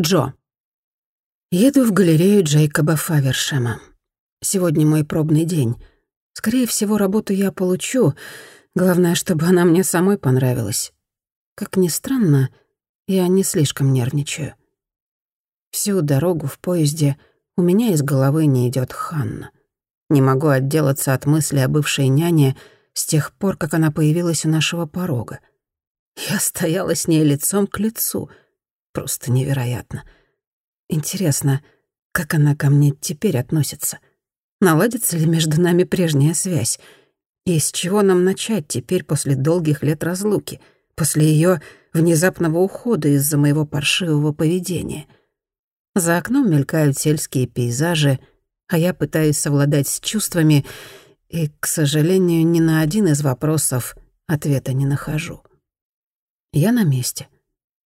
Джо. Еду в галерею Джейкоба Фавершема. Сегодня мой пробный день. Скорее всего, работу я получу. Главное, чтобы она мне самой понравилась. Как ни странно, я не слишком нервничаю. Всю дорогу в поезде у меня из головы не идет Ханна. Не могу отделаться от мысли о бывшей няне с тех пор, как она появилась у нашего порога. Я стояла с ней лицом к лицу — Просто невероятно. Интересно, как она ко мне теперь относится? Наладится ли между нами прежняя связь? И с чего нам начать теперь после долгих лет разлуки, после ее внезапного ухода из-за моего паршивого поведения? За окном мелькают сельские пейзажи, а я пытаюсь совладать с чувствами и, к сожалению, ни на один из вопросов ответа не нахожу. Я на месте.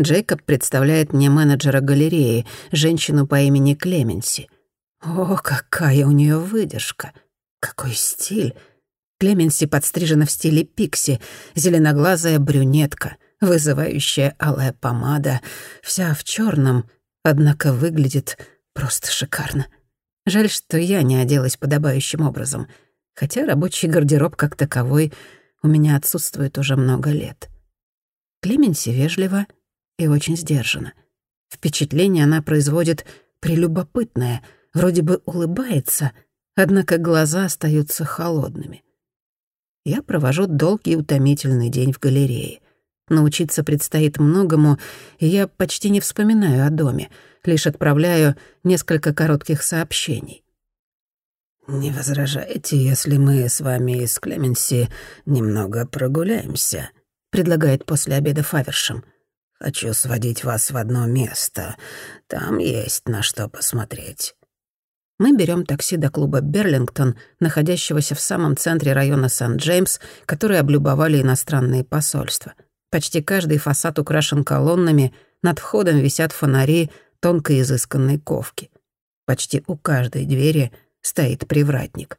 Джейкоб представляет мне менеджера галереи, женщину по имени Клеменси. О, какая у нее выдержка! Какой стиль! Клеменси подстрижена в стиле пикси, зеленоглазая брюнетка, вызывающая алая помада, вся в черном, однако выглядит просто шикарно. Жаль, что я не оделась подобающим образом, хотя рабочий гардероб как таковой у меня отсутствует уже много лет. Клеменси вежливо — и очень сдержана. Впечатление она производит прелюбопытное, вроде бы улыбается, однако глаза остаются холодными. Я провожу долгий утомительный день в галерее. Научиться предстоит многому, и я почти не вспоминаю о доме, лишь отправляю несколько коротких сообщений. «Не возражаете, если мы с вами из Клеменси немного прогуляемся?» — предлагает после обеда Фавершем. Хочу сводить вас в одно место. Там есть на что посмотреть». Мы берем такси до клуба «Берлингтон», находящегося в самом центре района Сан-Джеймс, который облюбовали иностранные посольства. Почти каждый фасад украшен колоннами, над входом висят фонари тонкой изысканной ковки. Почти у каждой двери стоит привратник.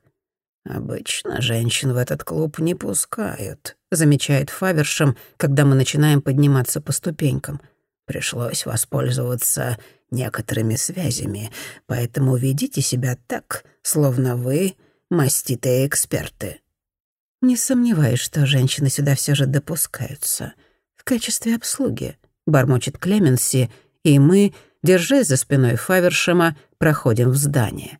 «Обычно женщин в этот клуб не пускают», — замечает Фавершем, когда мы начинаем подниматься по ступенькам. «Пришлось воспользоваться некоторыми связями, поэтому ведите себя так, словно вы маститые эксперты». «Не сомневаюсь, что женщины сюда все же допускаются. В качестве обслуги», — бормочет Клеменси, и мы, держась за спиной Фавершема, проходим в здание.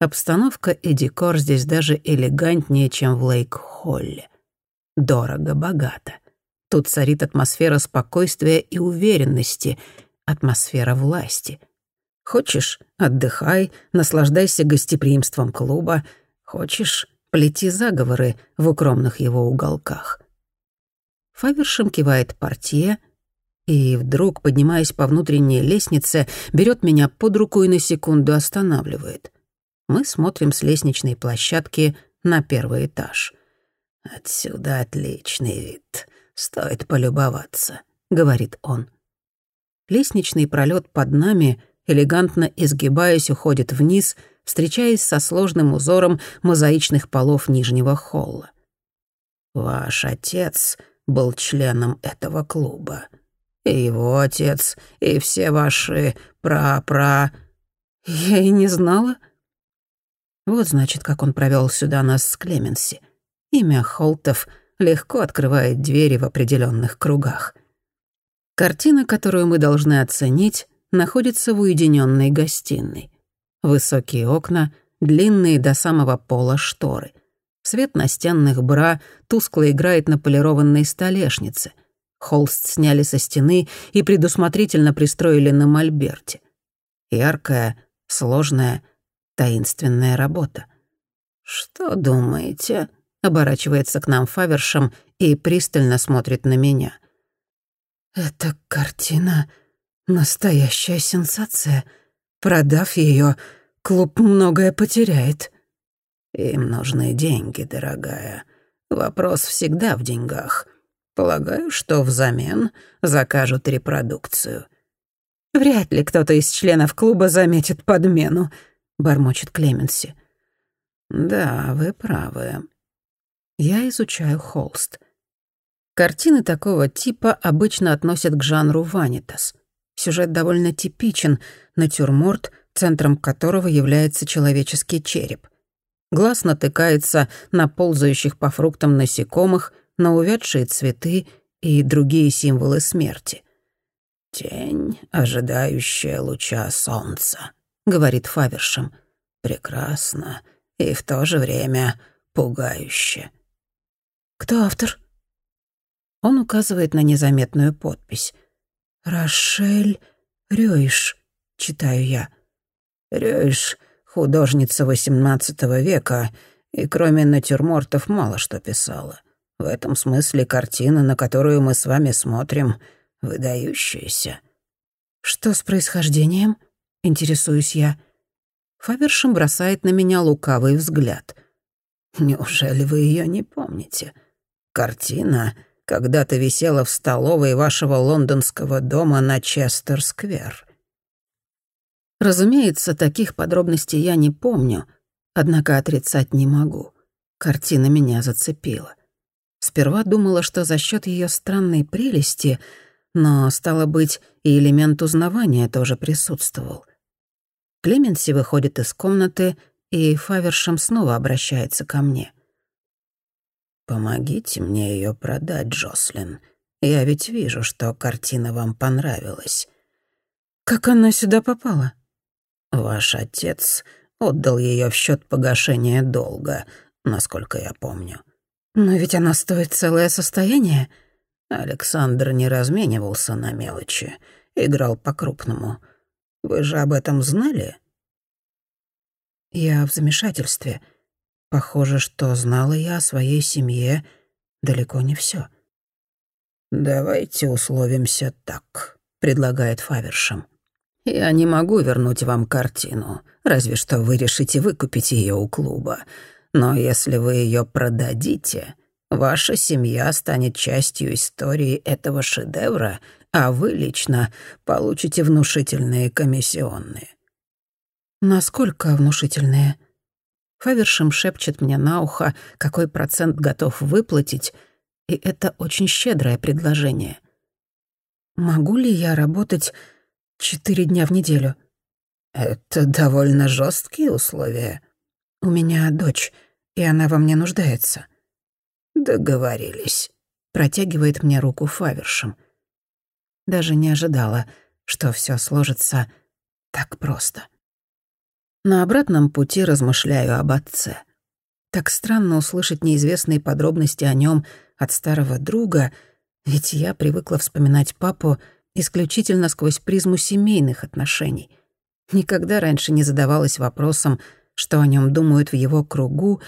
Обстановка и декор здесь даже элегантнее, чем в Лейк-Холле. Дорого-богато. Тут царит атмосфера спокойствия и уверенности, атмосфера власти. Хочешь — отдыхай, наслаждайся гостеприимством клуба. Хочешь — плети заговоры в укромных его уголках. Фавершем кивает портье и вдруг, поднимаясь по внутренней лестнице, берет меня под руку и на секунду останавливает. Мы смотрим с лестничной площадки на первый этаж. «Отсюда отличный вид. Стоит полюбоваться», — говорит он. Лестничный пролет под нами, элегантно изгибаясь, уходит вниз, встречаясь со сложным узором мозаичных полов нижнего холла. «Ваш отец был членом этого клуба. И его отец, и все ваши пра-пра...» «Я и не знала», вот, значит, как он провел сюда нас с Клеменси. Имя Холтов легко открывает двери в определенных кругах. Картина, которую мы должны оценить, находится в уединенной гостиной. Высокие окна, длинные до самого пола шторы. Свет настенных бра тускло играет на полированной столешнице. Холст сняли со стены и предусмотрительно пристроили на мольберте. Яркая, сложная — таинственная работа. «Что думаете?» — оборачивается к нам Фавершем и пристально смотрит на меня. «Эта картина — настоящая сенсация. Продав ее, клуб многое потеряет». «Им нужны деньги, дорогая. Вопрос всегда в деньгах. Полагаю, что взамен закажут репродукцию». «Вряд ли кто-то из членов клуба заметит подмену», — бормочет Клеменси. «Да, вы правы. Я изучаю холст. Картины такого типа обычно относят к жанру ванитас. Сюжет довольно типичен, натюрморт, центром которого является человеческий череп. Глаз натыкается на ползающих по фруктам насекомых, на увядшие цветы и другие символы смерти. «Тень, ожидающая луча солнца», — говорит Фавершем. «Прекрасно и в то же время пугающе». «Кто автор?» Он указывает на незаметную подпись. «Рошель Рёйш», — читаю я. Рёйш — художница XVIII века, и кроме натюрмортов мало что писала. В этом смысле картина, на которую мы с вами смотрим, выдающаяся. «Что с происхождением?» — интересуюсь я. Фабершем бросает на меня лукавый взгляд. «Неужели вы ее не помните? Картина когда-то висела в столовой вашего лондонского дома на Честер-сквер». Разумеется, таких подробностей я не помню, однако отрицать не могу. Картина меня зацепила. Сперва думала, что за счет ее странной прелести, но, стало быть, и элемент узнавания тоже присутствовал. Клеменси выходит из комнаты, и Фавершем снова обращается ко мне. «Помогите мне ее продать, Джослин. Я ведь вижу, что картина вам понравилась». «Как она сюда попала?» «Ваш отец отдал ее в счет погашения долга, насколько я помню». «Но ведь она стоит целое состояние». Александр не разменивался на мелочи, играл по-крупному. Вы же об этом знали? Я в замешательстве. Похоже, что знала я о своей семье далеко не все. «Давайте условимся так», — предлагает Фавершем. «Я не могу вернуть вам картину, разве что вы решите выкупить ее у клуба. Но если вы ее продадите, ваша семья станет частью истории этого шедевра, а вы лично получите внушительные комиссионные». «Насколько внушительные?» Фавершем шепчет мне на ухо, какой процент готов выплатить, и это очень щедрое предложение. «Могу ли я работать четыре дня в неделю?» «Это довольно жесткие условия». «У меня дочь и она во мне нуждается». «Договорились», — протягивает мне руку Фавершем. Даже не ожидала, что все сложится так просто. На обратном пути размышляю об отце. Так странно услышать неизвестные подробности о нем от старого друга, ведь я привыкла вспоминать папу исключительно сквозь призму семейных отношений. Никогда раньше не задавалась вопросом, что о нем думают в его кругу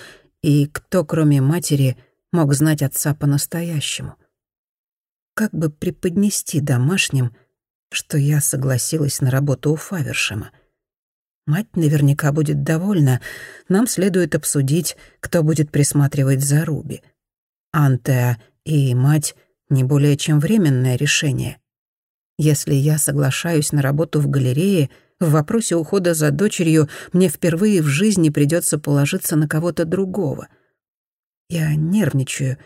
и кто, кроме матери, мог знать отца по-настоящему. Как бы преподнести домашним, что я согласилась на работу у Фавершема? Мать наверняка будет довольна. Нам следует обсудить, кто будет присматривать за Руби. Антеа и мать — не более чем временное решение. Если я соглашаюсь на работу в галерее — в вопросе ухода за дочерью мне впервые в жизни придется положиться на кого-то другого. Я нервничаю,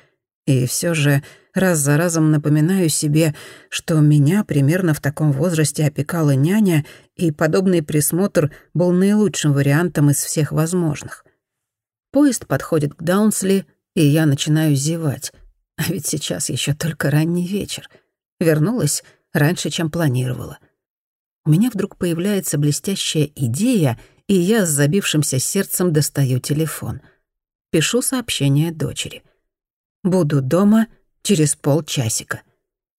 и все же раз за разом напоминаю себе, что меня примерно в таком возрасте опекала няня, и подобный присмотр был наилучшим вариантом из всех возможных. Поезд подходит к Даунсли, и я начинаю зевать. А ведь сейчас еще только ранний вечер. Вернулась раньше, чем планировала — у меня вдруг появляется блестящая идея, и я с забившимся сердцем достаю телефон. Пишу сообщение дочери. «Буду дома через полчасика».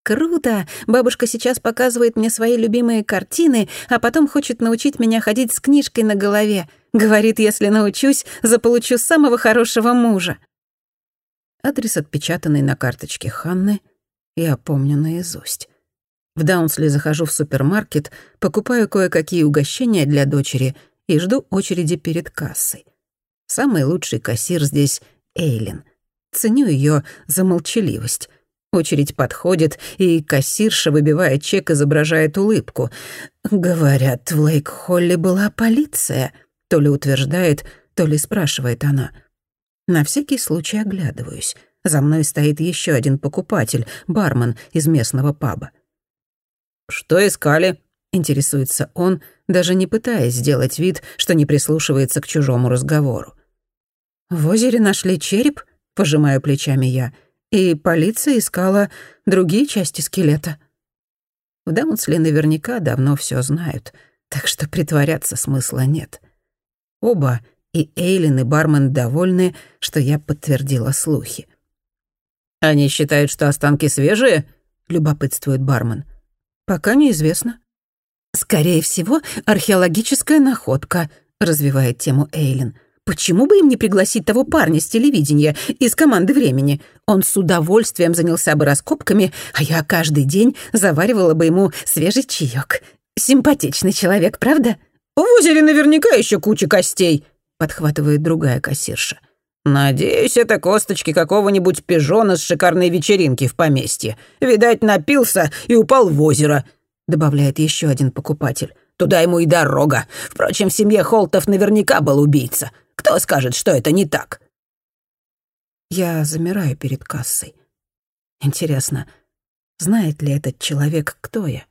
«Круто! Бабушка сейчас показывает мне свои любимые картины, а потом хочет научить меня ходить с книжкой на голове. Говорит, если научусь, заполучу самого хорошего мужа». Адрес, отпечатанный на карточке Ханны, я помню наизусть. В Даунсли захожу в супермаркет, покупаю кое-какие угощения для дочери и жду очереди перед кассой. Самый лучший кассир здесь — Эйлин. Ценю ее за молчаливость. Очередь подходит, и кассирша, выбивая чек, изображает улыбку. «Говорят, в Лейк-Холле была полиция», — то ли утверждает, то ли спрашивает она. На всякий случай оглядываюсь. За мной стоит еще один покупатель, бармен из местного паба. «Что искали?» — интересуется он, даже не пытаясь сделать вид, что не прислушивается к чужому разговору. «В озере нашли череп?» — пожимаю плечами я. «И полиция искала другие части скелета». В Даунсли наверняка давно все знают, так что притворяться смысла нет. Оба, и Эйлин, и бармен довольны, что я подтвердила слухи. «Они считают, что останки свежие?» — любопытствует бармен. «Пока неизвестно». «Скорее всего, археологическая находка», — развивает тему Эйлин. «Почему бы им не пригласить того парня с телевидения, из команды «Времени»? Он с удовольствием занялся бы раскопками, а я каждый день заваривала бы ему свежий чаек. Симпатичный человек, правда?» «В озере наверняка еще куча костей», — подхватывает другая кассирша. «Надеюсь, это косточки какого-нибудь пижона с шикарной вечеринки в поместье. Видать, напился и упал в озеро», — добавляет еще один покупатель. «Туда ему и дорога. Впрочем, в семье Холтов наверняка был убийца. Кто скажет, что это не так?» Я замираю перед кассой. Интересно, знает ли этот человек, кто я?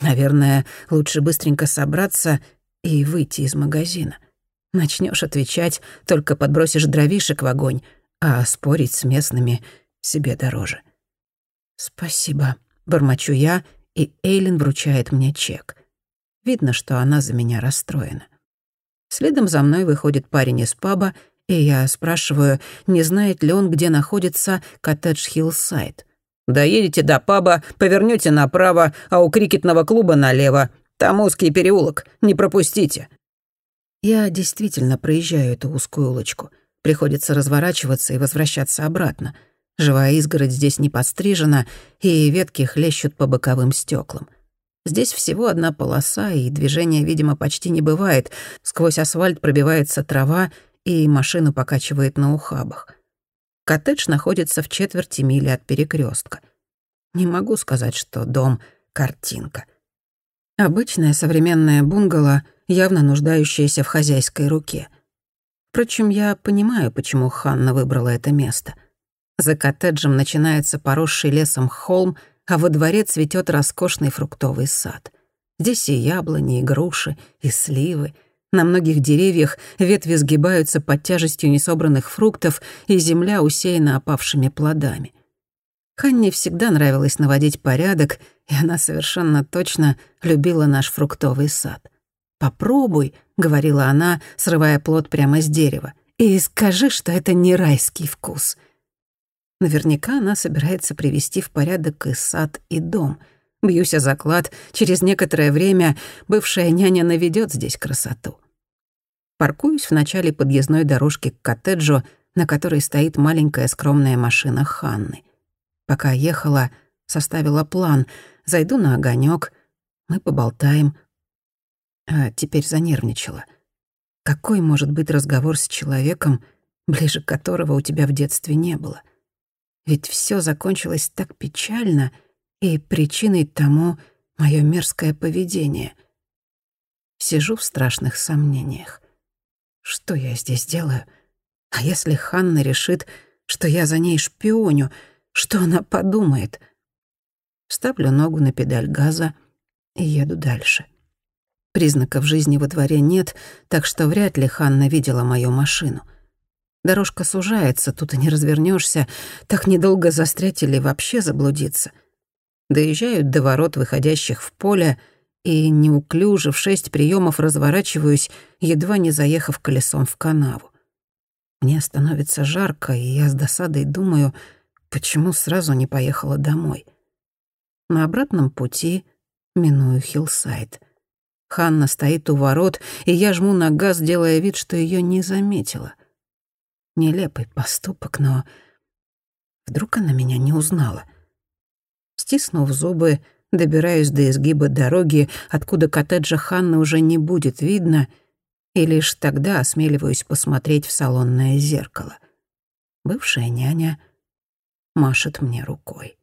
Наверное, лучше быстренько собраться и выйти из магазина. Начнешь отвечать, только подбросишь дровишек в огонь, а спорить с местными себе дороже. «Спасибо», — бормочу я, и Эйлин вручает мне чек. Видно, что она за меня расстроена. Следом за мной выходит парень из паба, и я спрашиваю, не знает ли он, где находится коттедж Хиллсайд. «Доедете до паба, повернете направо, а у крикетного клуба налево. Там узкий переулок, не пропустите». Я действительно проезжаю эту узкую улочку. Приходится разворачиваться и возвращаться обратно. Живая изгородь здесь не подстрижена, и ветки хлещут по боковым стеклам. Здесь всего одна полоса, и движения, видимо, почти не бывает. Сквозь асфальт пробивается трава, и машину покачивает на ухабах. Коттедж находится в четверти мили от перекрестка. Не могу сказать, что дом — картинка. Обычная современная бунгало — явно нуждающаяся в хозяйской руке. Впрочем, я понимаю, почему Ханна выбрала это место. За коттеджем начинается поросший лесом холм, а во дворе цветет роскошный фруктовый сад. Здесь и яблони, и груши, и сливы. На многих деревьях ветви сгибаются под тяжестью несобранных фруктов, и земля усеяна опавшими плодами. Ханне всегда нравилось наводить порядок, и она совершенно точно любила наш фруктовый сад — «Попробуй», — говорила она, срывая плод прямо с дерева, «и скажи, что это не райский вкус». Наверняка она собирается привести в порядок и сад, и дом. Бьюсь о заклад, через некоторое время бывшая няня наведет здесь красоту. Паркуюсь в начале подъездной дорожки к коттеджу, на которой стоит маленькая скромная машина Ханны. Пока ехала, составила план. Зайду на огонек, мы поболтаем, а теперь занервничала. Какой может быть разговор с человеком, ближе которого у тебя в детстве не было? Ведь все закончилось так печально, и причиной тому мое мерзкое поведение. Сижу в страшных сомнениях. Что я здесь делаю? А если Ханна решит, что я за ней шпионю, что она подумает? Ставлю ногу на педаль газа и еду дальше. — Признаков жизни во дворе нет, так что вряд ли Ханна видела мою машину. Дорожка сужается, тут и не развернешься, так недолго застрять или вообще заблудиться. Доезжаю до ворот, выходящих в поле, и неуклюже в шесть приемов разворачиваюсь, едва не заехав колесом в канаву. Мне становится жарко, и я с досадой думаю, почему сразу не поехала домой. На обратном пути миную Хиллсайд — Ханна стоит у ворот, и я жму на газ, делая вид, что ее не заметила. Нелепый поступок, но вдруг она меня не узнала. Стиснув зубы, добираюсь до изгиба дороги, откуда коттеджа Ханны уже не будет видно, и лишь тогда осмеливаюсь посмотреть в салонное зеркало. Бывшая няня машет мне рукой.